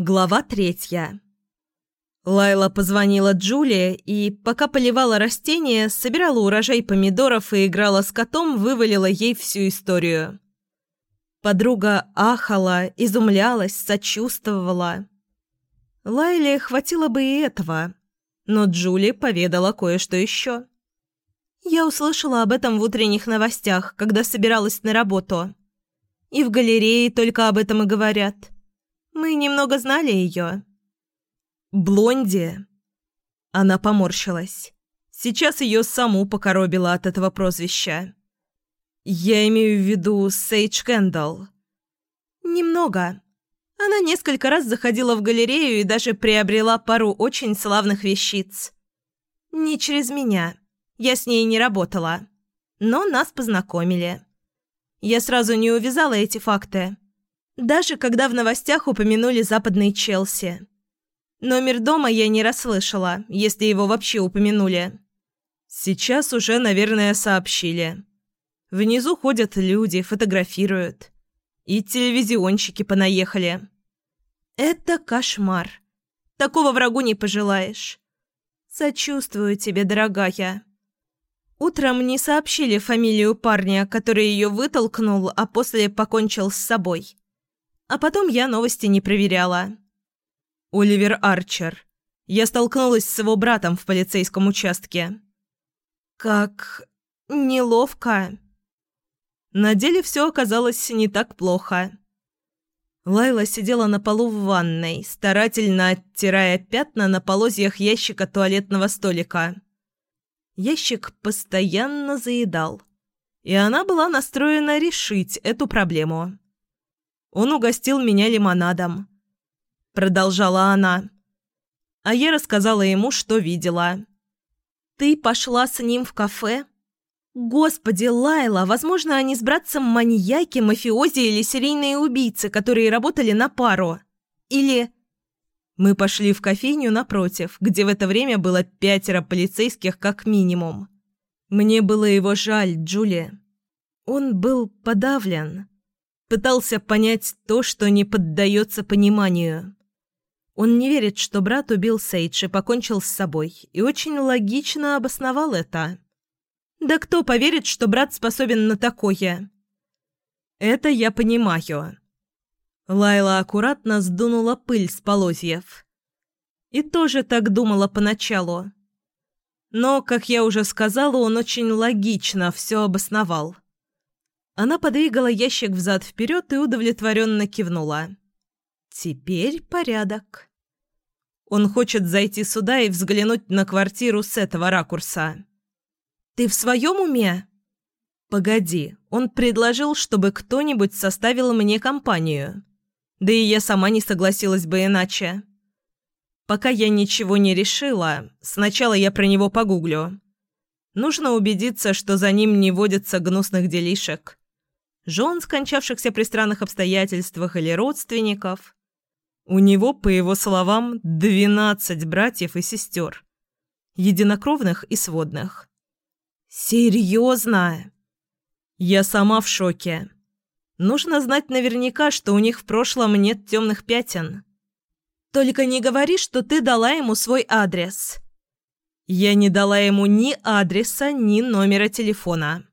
Глава третья. Лайла позвонила Джулии и, пока поливала растения, собирала урожай помидоров и играла с котом, вывалила ей всю историю. Подруга ахала, изумлялась, сочувствовала. Лайле хватило бы и этого, но Джули поведала кое-что еще. Я услышала об этом в утренних новостях, когда собиралась на работу. И в галерее только об этом и говорят – мы немного знали ее». «Блонди?» Она поморщилась. Сейчас ее саму покоробило от этого прозвища. «Я имею в виду Сейдж Кэндалл». «Немного. Она несколько раз заходила в галерею и даже приобрела пару очень славных вещиц. Не через меня. Я с ней не работала. Но нас познакомили. Я сразу не увязала эти факты. Даже когда в новостях упомянули западный Челси. Номер дома я не расслышала, если его вообще упомянули. Сейчас уже, наверное, сообщили. Внизу ходят люди, фотографируют. И телевизионщики понаехали. Это кошмар. Такого врагу не пожелаешь. Сочувствую тебе, дорогая. Утром не сообщили фамилию парня, который ее вытолкнул, а после покончил с собой. А потом я новости не проверяла. Оливер Арчер. Я столкнулась с его братом в полицейском участке. Как... неловко. На деле все оказалось не так плохо. Лайла сидела на полу в ванной, старательно оттирая пятна на полозьях ящика туалетного столика. Ящик постоянно заедал, и она была настроена решить эту проблему. Он угостил меня лимонадом. Продолжала она. А я рассказала ему, что видела. «Ты пошла с ним в кафе?» «Господи, Лайла, возможно, они с братцем маньяки, мафиози или серийные убийцы, которые работали на пару. Или...» Мы пошли в кофейню напротив, где в это время было пятеро полицейских как минимум. Мне было его жаль, Джулия. Он был подавлен. Пытался понять то, что не поддается пониманию. Он не верит, что брат убил Сейдж и покончил с собой, и очень логично обосновал это. Да кто поверит, что брат способен на такое? Это я понимаю. Лайла аккуратно сдунула пыль с полозьев. И тоже так думала поначалу. Но, как я уже сказала, он очень логично все обосновал. Она подвигала ящик взад-вперед и удовлетворенно кивнула. «Теперь порядок». Он хочет зайти сюда и взглянуть на квартиру с этого ракурса. «Ты в своем уме?» «Погоди, он предложил, чтобы кто-нибудь составил мне компанию. Да и я сама не согласилась бы иначе. Пока я ничего не решила, сначала я про него погуглю. Нужно убедиться, что за ним не водятся гнусных делишек жен, скончавшихся при странных обстоятельствах или родственников. У него, по его словам, двенадцать братьев и сестер. Единокровных и сводных. «Серьезно?» «Я сама в шоке. Нужно знать наверняка, что у них в прошлом нет темных пятен». «Только не говори, что ты дала ему свой адрес». «Я не дала ему ни адреса, ни номера телефона».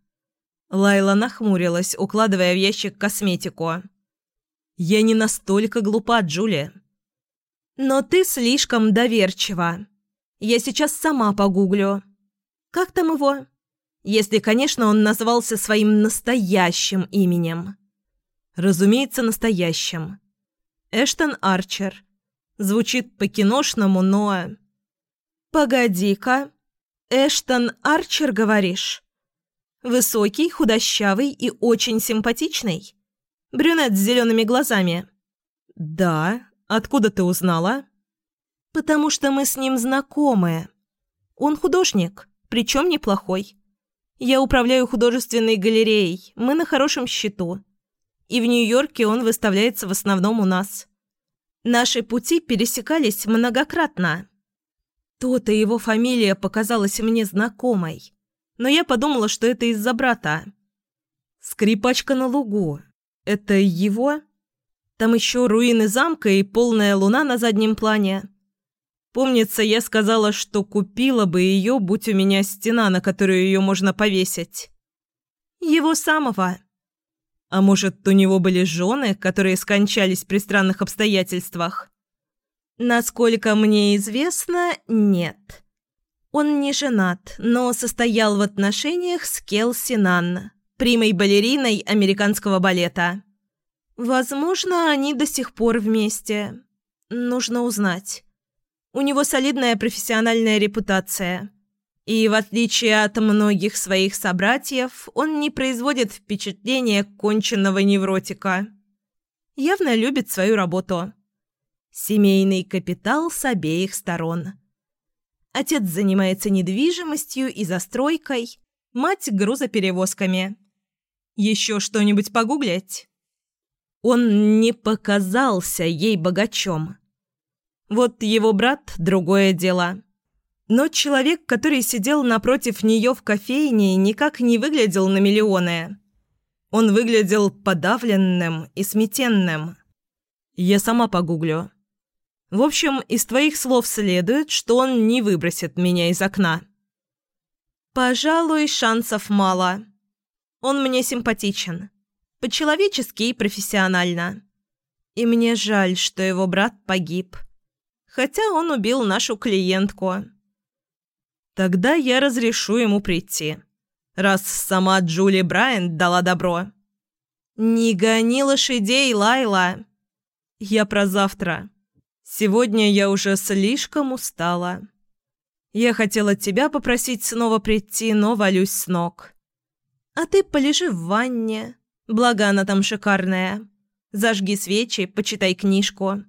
Лайла нахмурилась, укладывая в ящик косметику. «Я не настолько глупа, Джулия». «Но ты слишком доверчива. Я сейчас сама погуглю. Как там его? Если, конечно, он назвался своим настоящим именем». «Разумеется, настоящим. Эштон Арчер. Звучит по-киношному, но...» «Погоди-ка. Эштон Арчер, говоришь?» Высокий, худощавый и очень симпатичный. Брюнет с зелеными глазами. «Да. Откуда ты узнала?» «Потому что мы с ним знакомы. Он художник, причем неплохой. Я управляю художественной галереей, мы на хорошем счету. И в Нью-Йорке он выставляется в основном у нас. Наши пути пересекались многократно. То-то его фамилия показалась мне знакомой но я подумала, что это из-за брата. «Скрипачка на лугу. Это его?» Там еще руины замка и полная луна на заднем плане. Помнится, я сказала, что купила бы ее, будь у меня стена, на которую ее можно повесить. Его самого. А может, у него были жены, которые скончались при странных обстоятельствах? Насколько мне известно, нет. Он не женат, но состоял в отношениях с Келси Нанн, примой-балериной американского балета. Возможно, они до сих пор вместе. Нужно узнать. У него солидная профессиональная репутация. И в отличие от многих своих собратьев, он не производит впечатления конченного невротика. Явно любит свою работу. Семейный капитал с обеих сторон. Отец занимается недвижимостью и застройкой, мать – грузоперевозками. Еще что-нибудь погуглить? Он не показался ей богачом. Вот его брат – другое дело. Но человек, который сидел напротив нее в кофейне, никак не выглядел на миллионы. Он выглядел подавленным и сметенным. Я сама погуглю. В общем, из твоих слов следует, что он не выбросит меня из окна. Пожалуй, шансов мало. Он мне симпатичен. По-человечески и профессионально. И мне жаль, что его брат погиб. Хотя он убил нашу клиентку. Тогда я разрешу ему прийти. Раз сама Джули Брайант дала добро. Не гони лошадей, Лайла. Я про завтра. Сегодня я уже слишком устала. Я хотела тебя попросить снова прийти, но валюсь с ног. А ты полежи в ванне. Благо она там шикарная. Зажги свечи, почитай книжку.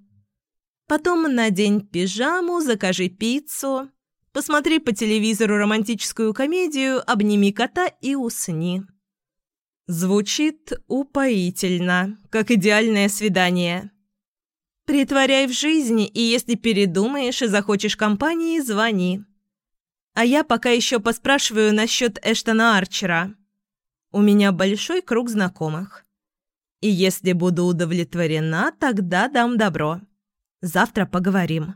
Потом надень пижаму, закажи пиццу. Посмотри по телевизору романтическую комедию, обними кота и усни. Звучит упоительно, как идеальное свидание. Притворяй в жизни, и если передумаешь и захочешь компании, звони. А я пока еще поспрашиваю насчет Эштона Арчера. У меня большой круг знакомых. И если буду удовлетворена, тогда дам добро. Завтра поговорим.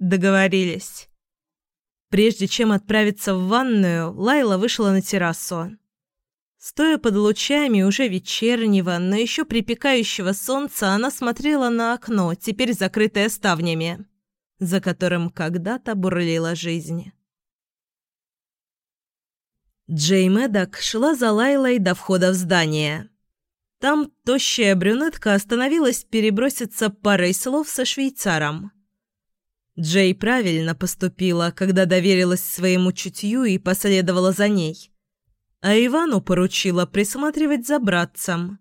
Договорились. Прежде чем отправиться в ванную, Лайла вышла на террасу. Стоя под лучами уже вечернего, но еще припекающего солнца, она смотрела на окно, теперь закрытое ставнями, за которым когда-то бурлила жизнь. Джей Мэддок шла за Лайлой до входа в здание. Там тощая брюнетка остановилась переброситься парой слов со швейцаром. Джей правильно поступила, когда доверилась своему чутью и последовала за ней. А Ивану поручила присматривать за братцем.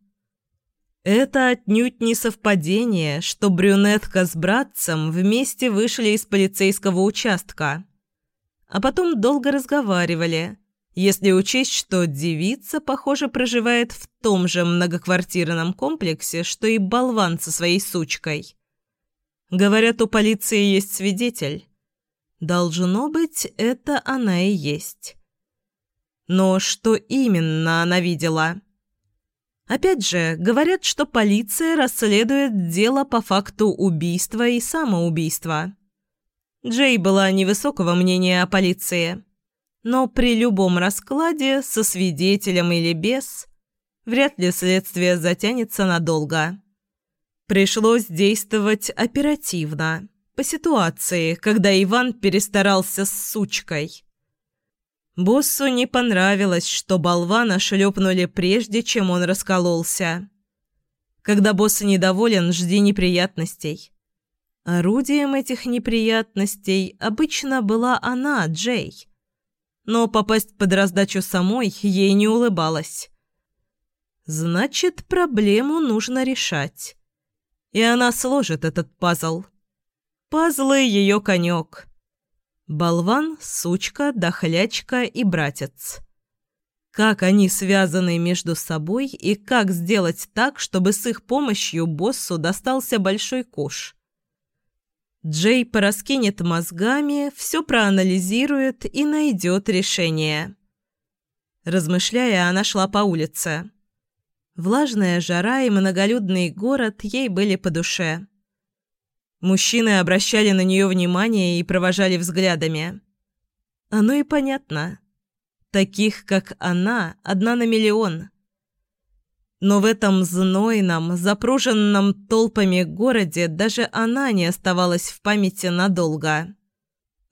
Это отнюдь не совпадение, что брюнетка с братцем вместе вышли из полицейского участка. А потом долго разговаривали, если учесть, что девица, похоже, проживает в том же многоквартирном комплексе, что и болван со своей сучкой. Говорят, у полиции есть свидетель. Должно быть, это она и есть. Но что именно она видела? Опять же, говорят, что полиция расследует дело по факту убийства и самоубийства. Джей была невысокого мнения о полиции. Но при любом раскладе, со свидетелем или без, вряд ли следствие затянется надолго. Пришлось действовать оперативно, по ситуации, когда Иван перестарался с сучкой. Боссу не понравилось, что болвана шлепнули прежде, чем он раскололся. Когда босс недоволен, жди неприятностей. Орудием этих неприятностей обычно была она, Джей. Но попасть под раздачу самой ей не улыбалась. Значит, проблему нужно решать и она сложит этот пазл. Пазлы — ее конек. Болван, сучка, дохлячка и братец. Как они связаны между собой и как сделать так, чтобы с их помощью боссу достался большой куш. Джей пораскинет мозгами, все проанализирует и найдет решение. Размышляя, она шла по улице. Влажная жара и многолюдный город ей были по душе. Мужчины обращали на нее внимание и провожали взглядами. Оно и понятно. Таких, как она, одна на миллион. Но в этом знойном, запруженном толпами городе даже она не оставалась в памяти надолго.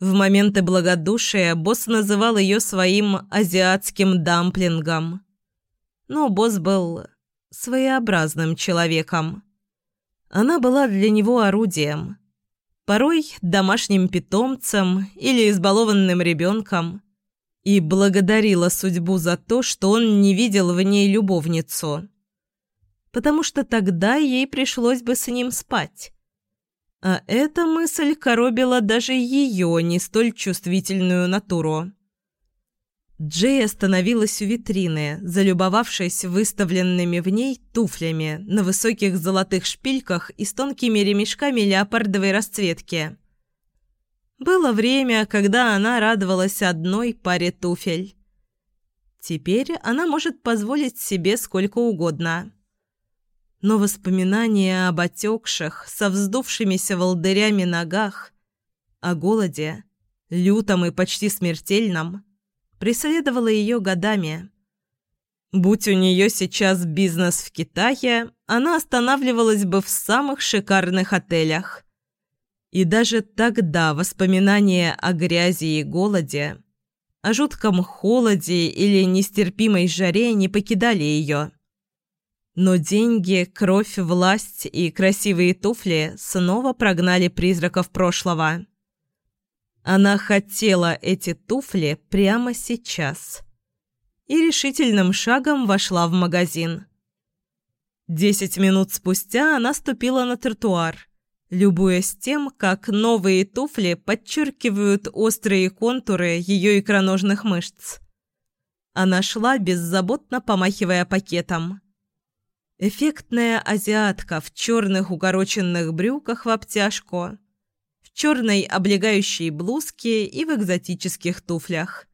В моменты благодушия босс называл ее своим азиатским дамплингом. Но босс был своеобразным человеком. Она была для него орудием. Порой домашним питомцем или избалованным ребенком. И благодарила судьбу за то, что он не видел в ней любовницу. Потому что тогда ей пришлось бы с ним спать. А эта мысль коробила даже ее не столь чувствительную натуру. Джей остановилась у витрины, залюбовавшись выставленными в ней туфлями на высоких золотых шпильках и с тонкими ремешками леопардовой расцветки. Было время, когда она радовалась одной паре туфель. Теперь она может позволить себе сколько угодно. Но воспоминания об отекших, со вздувшимися волдырями ногах, о голоде, лютом и почти смертельном – преследовала ее годами. Будь у нее сейчас бизнес в Китае, она останавливалась бы в самых шикарных отелях. И даже тогда воспоминания о грязи и голоде, о жутком холоде или нестерпимой жаре не покидали ее. Но деньги, кровь, власть и красивые туфли снова прогнали призраков прошлого. Она хотела эти туфли прямо сейчас. И решительным шагом вошла в магазин. Десять минут спустя она ступила на тротуар, любуясь тем, как новые туфли подчеркивают острые контуры ее икроножных мышц. Она шла, беззаботно помахивая пакетом. Эффектная азиатка в черных укороченных брюках в обтяжку – в черной облегающей блузке и в экзотических туфлях.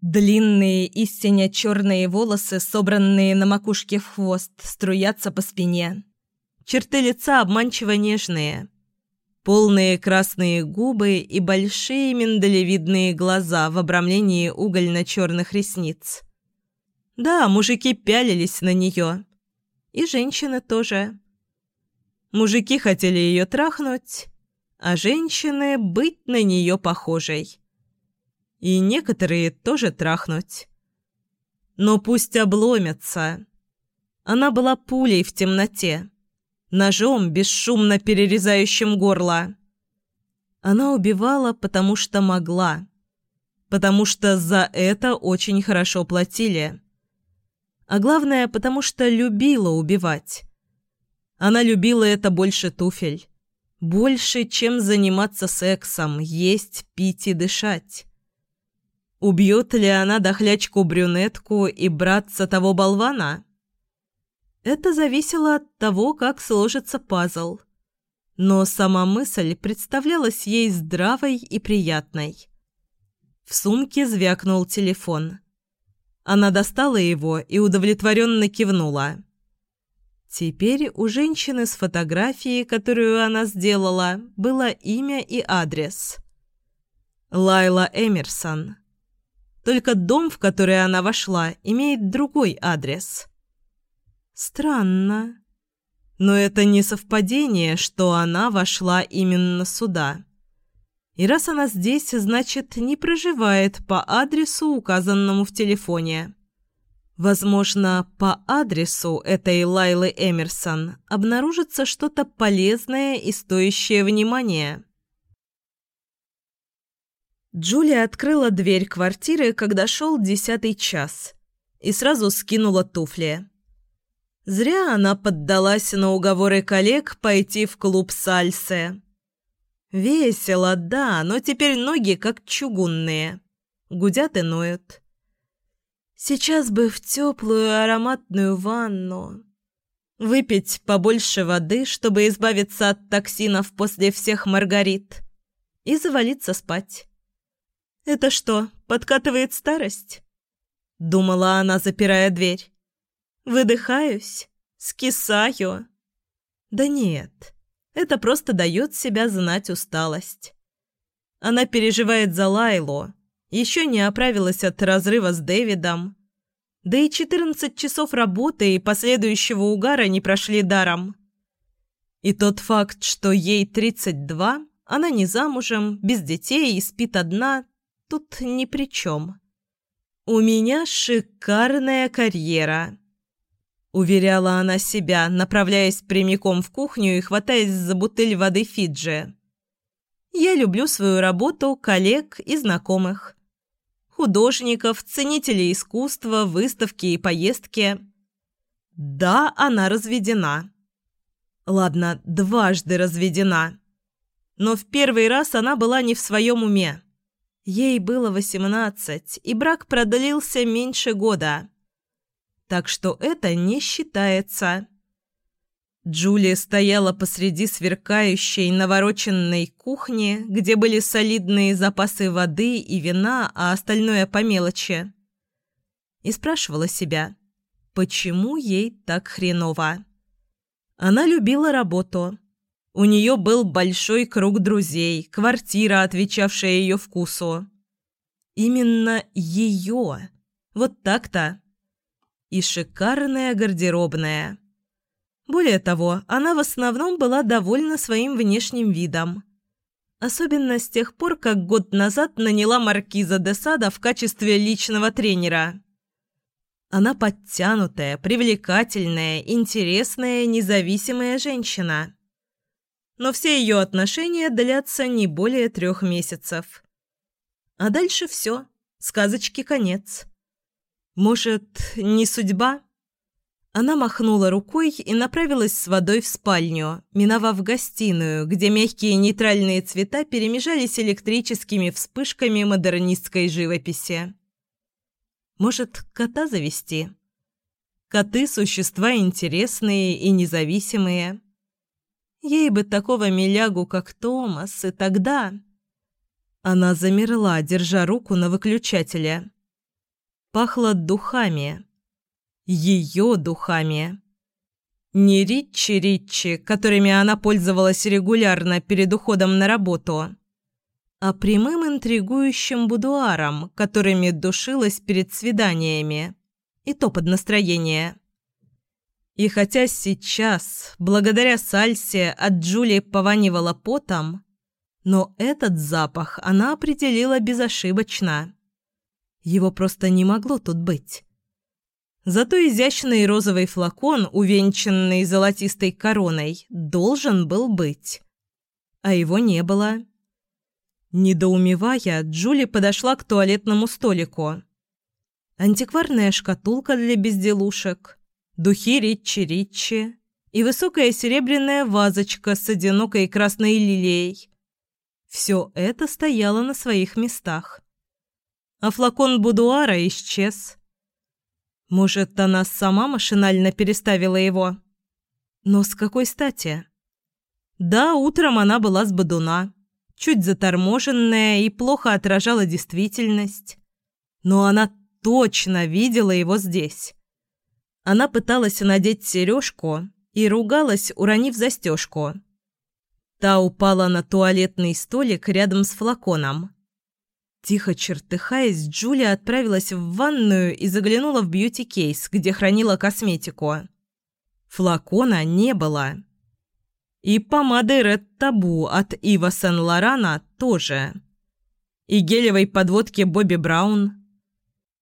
Длинные истинно черные волосы, собранные на макушке в хвост, струятся по спине. Черты лица обманчиво нежные. Полные красные губы и большие миндалевидные глаза в обрамлении угольно-черных ресниц. Да, мужики пялились на нее. И женщины тоже. Мужики хотели ее трахнуть, а женщины быть на нее похожей. И некоторые тоже трахнуть. Но пусть обломятся. Она была пулей в темноте, ножом, бесшумно перерезающим горло. Она убивала, потому что могла. Потому что за это очень хорошо платили. А главное, потому что любила убивать. Она любила это больше туфель. Больше, чем заниматься сексом, есть, пить и дышать. Убьет ли она дохлячку-брюнетку и братца того болвана? Это зависело от того, как сложится пазл. Но сама мысль представлялась ей здравой и приятной. В сумке звякнул телефон. Она достала его и удовлетворенно кивнула. Теперь у женщины с фотографией, которую она сделала, было имя и адрес. Лайла Эмерсон. Только дом, в который она вошла, имеет другой адрес. Странно. Но это не совпадение, что она вошла именно сюда. И раз она здесь, значит, не проживает по адресу, указанному в телефоне. Возможно, по адресу этой Лайлы Эмерсон обнаружится что-то полезное и стоящее внимания. Джулия открыла дверь квартиры, когда шел десятый час, и сразу скинула туфли. Зря она поддалась на уговоры коллег пойти в клуб сальсы. Весело, да, но теперь ноги как чугунные. Гудят и ноют. Сейчас бы в теплую ароматную ванну. Выпить побольше воды, чтобы избавиться от токсинов после всех маргарит. И завалиться спать. «Это что, подкатывает старость?» Думала она, запирая дверь. Выдыхаюсь, скисаю. Да нет, это просто дает себя знать усталость. Она переживает за Лайлу, еще не оправилась от разрыва с Дэвидом. Да и 14 часов работы и последующего угара не прошли даром. И тот факт, что ей 32, она не замужем, без детей и спит одна, тут ни при чем. «У меня шикарная карьера», — уверяла она себя, направляясь прямиком в кухню и хватаясь за бутыль воды Фиджи. «Я люблю свою работу, коллег и знакомых художников, ценителей искусства, выставки и поездки. Да, она разведена. Ладно, дважды разведена. Но в первый раз она была не в своем уме. Ей было восемнадцать, и брак продлился меньше года. Так что это не считается. Джулия стояла посреди сверкающей навороченной кухни, где были солидные запасы воды и вина, а остальное по мелочи. И спрашивала себя, почему ей так хреново. Она любила работу. У нее был большой круг друзей, квартира, отвечавшая ее вкусу. Именно ее. Вот так-то. И шикарная гардеробная – более того, она в основном была довольна своим внешним видом. Особенно с тех пор, как год назад наняла маркиза де Сада в качестве личного тренера. Она подтянутая, привлекательная, интересная, независимая женщина. Но все ее отношения длятся не более трех месяцев. А дальше все. Сказочки конец. Может, не судьба? Она махнула рукой и направилась с водой в спальню, миновав гостиную, где мягкие нейтральные цвета перемежались электрическими вспышками модернистской живописи. Может, кота завести? Коты – существа интересные и независимые. Ей бы такого милягу, как Томас, и тогда... Она замерла, держа руку на выключателе. Пахло духами ее духами. Не Ричи-Ричи, которыми она пользовалась регулярно перед уходом на работу, а прямым интригующим будуаром, которыми душилась перед свиданиями, и то под настроение. И хотя сейчас, благодаря сальсе, от Джулии пованивала потом, но этот запах она определила безошибочно. Его просто не могло тут быть. Зато изящный розовый флакон, увенчанный золотистой короной, должен был быть. А его не было. Недоумевая, Джули подошла к туалетному столику. Антикварная шкатулка для безделушек, духи Ричи-Ричи и высокая серебряная вазочка с одинокой красной лилией. Все это стояло на своих местах. А флакон будуара исчез. Может, она сама машинально переставила его? Но с какой стати? Да, утром она была с бодуна, чуть заторможенная и плохо отражала действительность. Но она точно видела его здесь. Она пыталась надеть сережку и ругалась, уронив застежку. Та упала на туалетный столик рядом с флаконом. Тихо чертыхаясь, Джулия отправилась в ванную и заглянула в бьюти-кейс, где хранила косметику. Флакона не было. И помады Red Taboo от Ива Сен-Лорана тоже. И гелевой подводки Бобби Браун.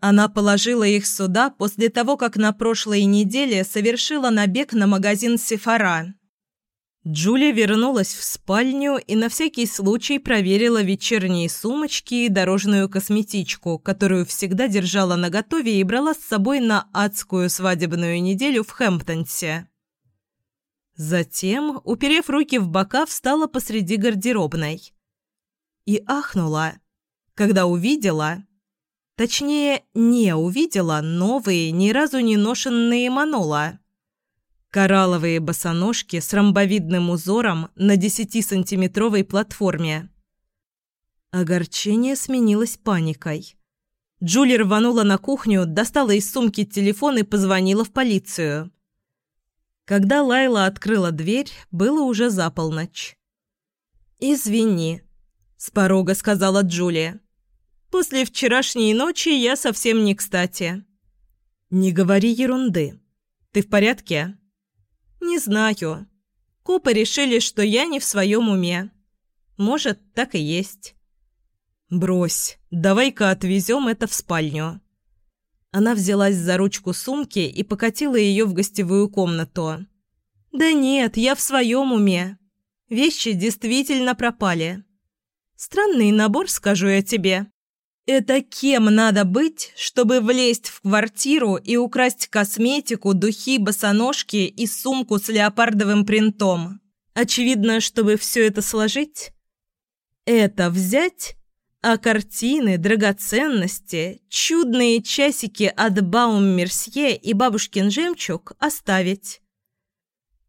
Она положила их сюда после того, как на прошлой неделе совершила набег на магазин «Сефара». Джулия вернулась в спальню и на всякий случай проверила вечерние сумочки и дорожную косметичку, которую всегда держала наготове и брала с собой на адскую свадебную неделю в Хэмптонсе. Затем, уперев руки в бока, встала посреди гардеробной. И ахнула, когда увидела, точнее, не увидела новые, ни разу не ношенные манола – Коралловые босоножки с ромбовидным узором на 10-сантиметровой платформе. Огорчение сменилось паникой. Джули рванула на кухню, достала из сумки телефон и позвонила в полицию. Когда Лайла открыла дверь, было уже за полночь. «Извини», — с порога сказала Джулия. «После вчерашней ночи я совсем не кстати». «Не говори ерунды. Ты в порядке?» «Не знаю. Копы решили, что я не в своем уме. Может, так и есть». «Брось, давай-ка отвезем это в спальню». Она взялась за ручку сумки и покатила ее в гостевую комнату. «Да нет, я в своем уме. Вещи действительно пропали. Странный набор, скажу я тебе. Это кем надо быть, чтобы влезть в квартиру и украсть косметику, духи, босоножки и сумку с леопардовым принтом? Очевидно, чтобы все это сложить. Это взять а картины, драгоценности, чудные часики от Баум-Мерсье и бабушкин жемчуг оставить.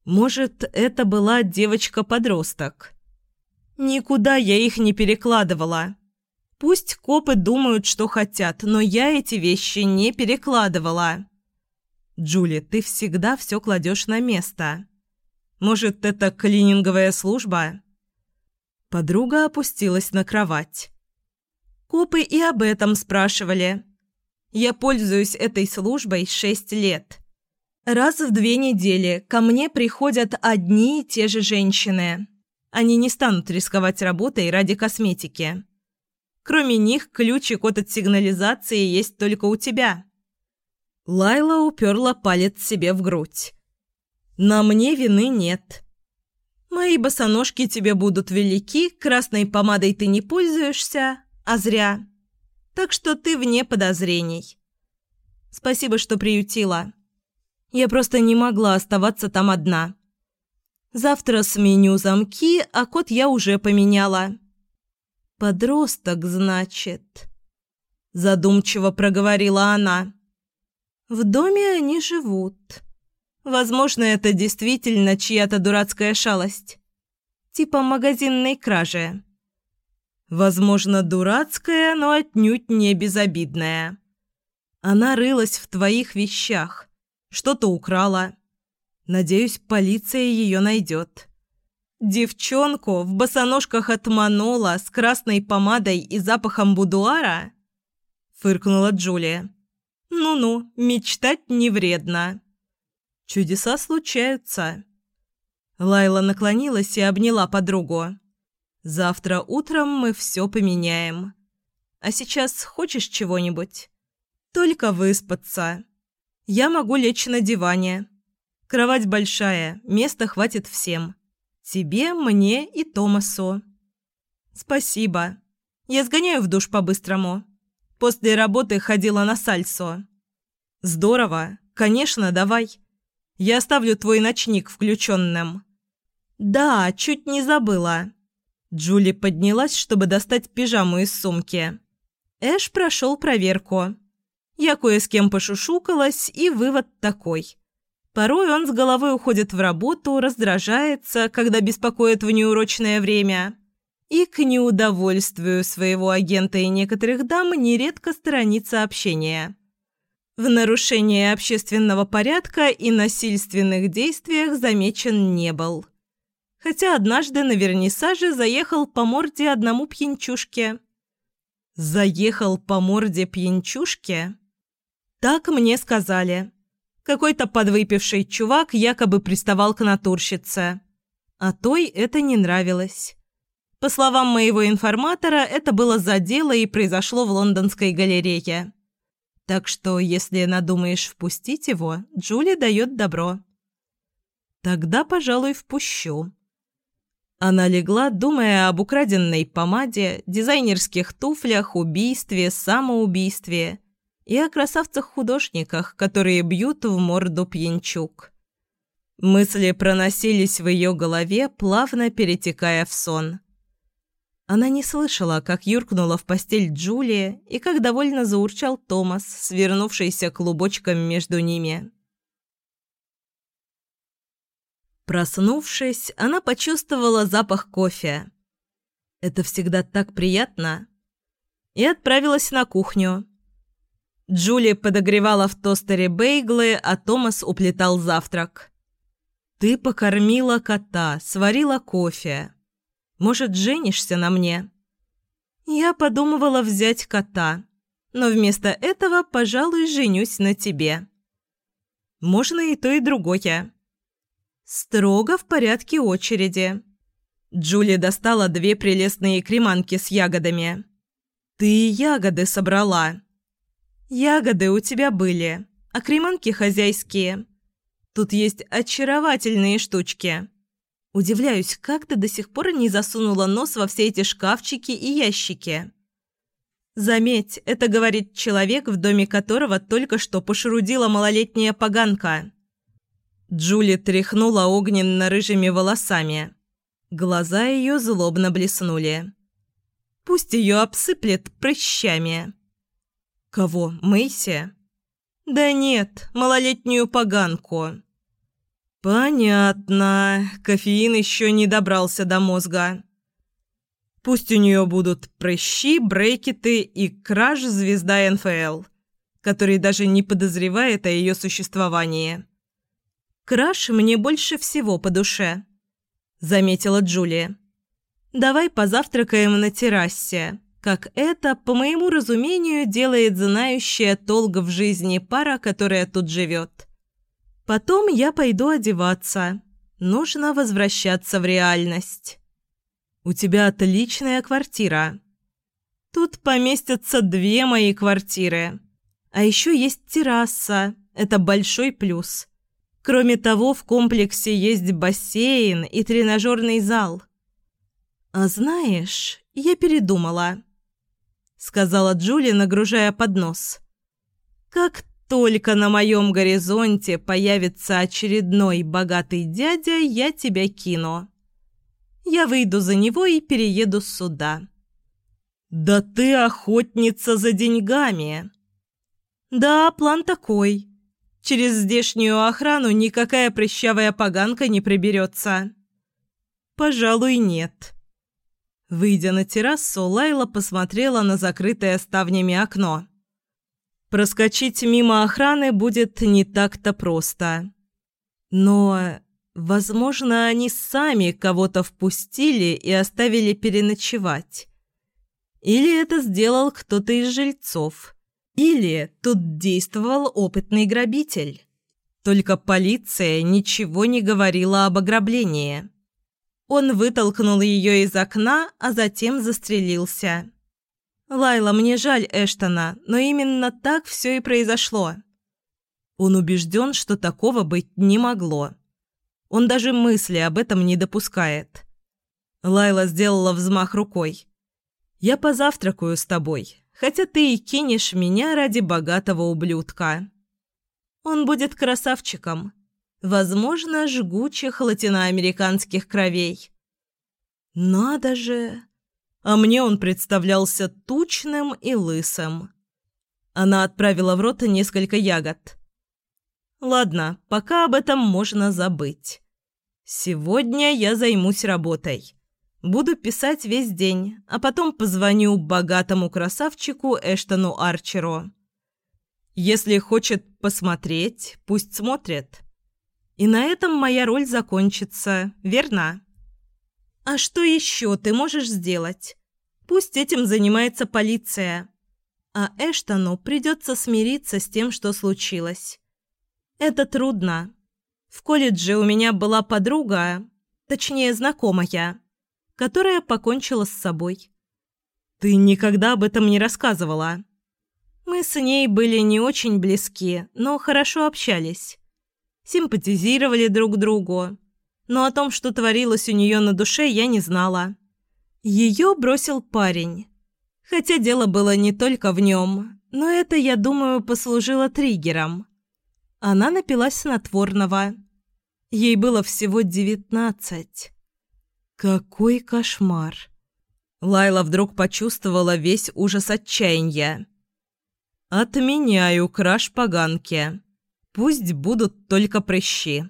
Может, это была девочка-подросток. Никуда я их не перекладывала. Пусть копы думают, что хотят, но я эти вещи не перекладывала. Джули, ты всегда все кладешь на место. Может, это клининговая служба? Подруга опустилась на кровать. Копы и об этом спрашивали. Я пользуюсь этой службой шесть лет. Раз в две недели ко мне приходят одни и те же женщины. Они не станут рисковать работой ради косметики. Кроме них, ключик от сигнализации есть только у тебя. Лайла уперла палец себе в грудь. На мне вины нет. Мои босоножки тебе будут велики, красной помадой ты не пользуешься, а зря. Так что ты вне подозрений. Спасибо, что приютила. Я просто не могла оставаться там одна. Завтра сменю замки, а код я уже поменяла. Подросток, значит. Задумчиво проговорила она. В доме они живут. Возможно, это действительно чья-то дурацкая шалость. Типа магазинной кражи. Возможно, дурацкая, но отнюдь не безобидная. Она рылась в твоих вещах, что-то украла. Надеюсь, полиция ее найдет. Девчонку в босоножках отманула с красной помадой и запахом будуара? Фыркнула Джулия. Ну-ну, мечтать не вредно. Чудеса случаются. Лайла наклонилась и обняла подругу. Завтра утром мы все поменяем. А сейчас хочешь чего-нибудь? Только выспаться. Я могу лечь на диване. Кровать большая, места хватит всем. Тебе, мне и Томасу. Спасибо. Я сгоняю в душ по-быстрому. После работы ходила на сальсо. Здорово. Конечно, давай. Я оставлю твой ночник включенным. Да, чуть не забыла. Джули поднялась, чтобы достать пижаму из сумки. Эш прошел проверку. Я кое с кем пошушукалась, и вывод такой. Порой он с головой уходит в работу, раздражается, когда беспокоит в неурочное время. И к неудовольствию своего агента и некоторых дам нередко сторонится общения. В нарушении общественного порядка и насильственных действиях замечен не был хотя однажды на вернисаже заехал по морде одному пьянчушке. «Заехал по морде пьянчушке?» «Так мне сказали. Какой-то подвыпивший чувак якобы приставал к натурщице. А той это не нравилось». По словам моего информатора, это было за дело и произошло в лондонской галерее. Так что, если надумаешь впустить его, Джули дает добро. Тогда, пожалуй, впущу. Она легла, думая об украденной помаде, дизайнерских туфлях, убийстве, самоубийстве и о красавцах-художниках, которые бьют в морду пьянчук. Мысли проносились в ее голове, плавно перетекая в сон. Она не слышала, как юркнула в постель Джулия и как довольно заурчал Томас, свернувшийся клубочком между ними. Проснувшись, она почувствовала запах кофе. Это всегда так приятно. И отправилась на кухню. Джули подогревала в тостере бейглы, а Томас уплетал завтрак. «Ты покормила кота, сварила кофе. Может, женишься на мне?» «Я подумывала взять кота, но вместо этого, пожалуй, женюсь на тебе». «Можно и то, и другое». «Строго в порядке очереди». Джули достала две прелестные креманки с ягодами. «Ты ягоды собрала». Ягоды у тебя были, а креманки хозяйские. Тут есть очаровательные штучки. Удивляюсь, как ты до сих пор не засунула нос во все эти шкафчики и ящики. Заметь, это говорит человек, в доме которого только что пошерудила малолетняя поганка. Джули тряхнула огненно-рыжими волосами. Глаза ее злобно блеснули. Пусть ее обсыплет прыщами. «Кого? Мэйси?» «Да нет, малолетнюю поганку». «Понятно. Кофеин еще не добрался до мозга. Пусть у нее будут прыщи, брекеты и краж звезда НФЛ, который даже не подозревает о ее существовании». «Краш мне больше всего по душе», — заметила Джулия. «Давай позавтракаем на террасе как это, по моему разумению, делает знающая толк в жизни пара, которая тут живет. Потом я пойду одеваться. Нужно возвращаться в реальность. У тебя отличная квартира. Тут поместятся две мои квартиры. А еще есть терраса. Это большой плюс. Кроме того, в комплексе есть бассейн и тренажерный зал. А знаешь, я передумала сказала Джули, нагружая поднос. «Как только на моем горизонте появится очередной богатый дядя, я тебя кину. Я выйду за него и перееду сюда». «Да ты охотница за деньгами!» «Да, план такой. Через здешнюю охрану никакая прыщавая поганка не приберется». «Пожалуй, нет». Выйдя на террасу, Лайла посмотрела на закрытое ставнями окно. Проскочить мимо охраны будет не так-то просто. Но, возможно, они сами кого-то впустили и оставили переночевать. Или это сделал кто-то из жильцов. Или тут действовал опытный грабитель. Только полиция ничего не говорила об ограблении. Он вытолкнул ее из окна, а затем застрелился. «Лайла, мне жаль Эштона, но именно так все и произошло». Он убежден, что такого быть не могло. Он даже мысли об этом не допускает. Лайла сделала взмах рукой. «Я позавтракаю с тобой, хотя ты и кинешь меня ради богатого ублюдка». Он будет красавчиком возможно, жгучих латиноамериканских кровей. Надо же! А мне он представлялся тучным и лысым. Она отправила в рот несколько ягод. Ладно, пока об этом можно забыть. Сегодня я займусь работой. Буду писать весь день, а потом позвоню богатому красавчику Эштону Арчеру. Если хочет посмотреть, пусть смотрит. И на этом моя роль закончится, верно? А что еще ты можешь сделать? Пусть этим занимается полиция. А Эштону придется смириться с тем, что случилось. Это трудно. В колледже у меня была подруга, точнее, знакомая, которая покончила с собой. Ты никогда об этом не рассказывала. Мы с ней были не очень близки, но хорошо общались симпатизировали друг другу. Но о том, что творилось у нее на душе, я не знала. Ее бросил парень. Хотя дело было не только в нем, но это, я думаю, послужило триггером. Она напилась снотворного. Ей было всего девятнадцать. Какой кошмар! Лайла вдруг почувствовала весь ужас отчаяния. «Отменяю краш поганки», Пусть будут только прыщи.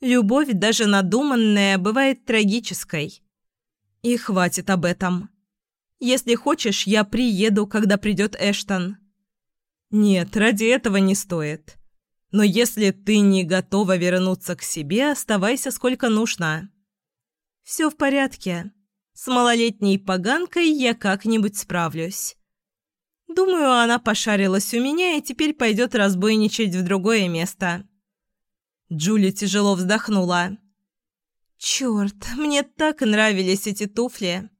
Любовь, даже надуманная, бывает трагической. И хватит об этом. Если хочешь, я приеду, когда придет Эштон. «Нет, ради этого не стоит. Но если ты не готова вернуться к себе, оставайся сколько нужно». «Все в порядке. С малолетней поганкой я как-нибудь справлюсь. Думаю, она пошарилась у меня и теперь пойдет разбойничать в другое место». Джули тяжело вздохнула. «Черт, мне так нравились эти туфли.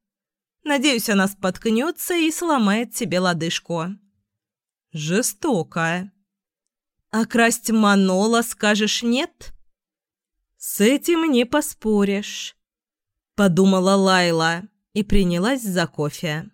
Надеюсь, она споткнется и сломает себе лодыжку». «Жестоко». «А красть Манола скажешь нет?» «С этим не поспоришь», — подумала Лайла и принялась за кофе.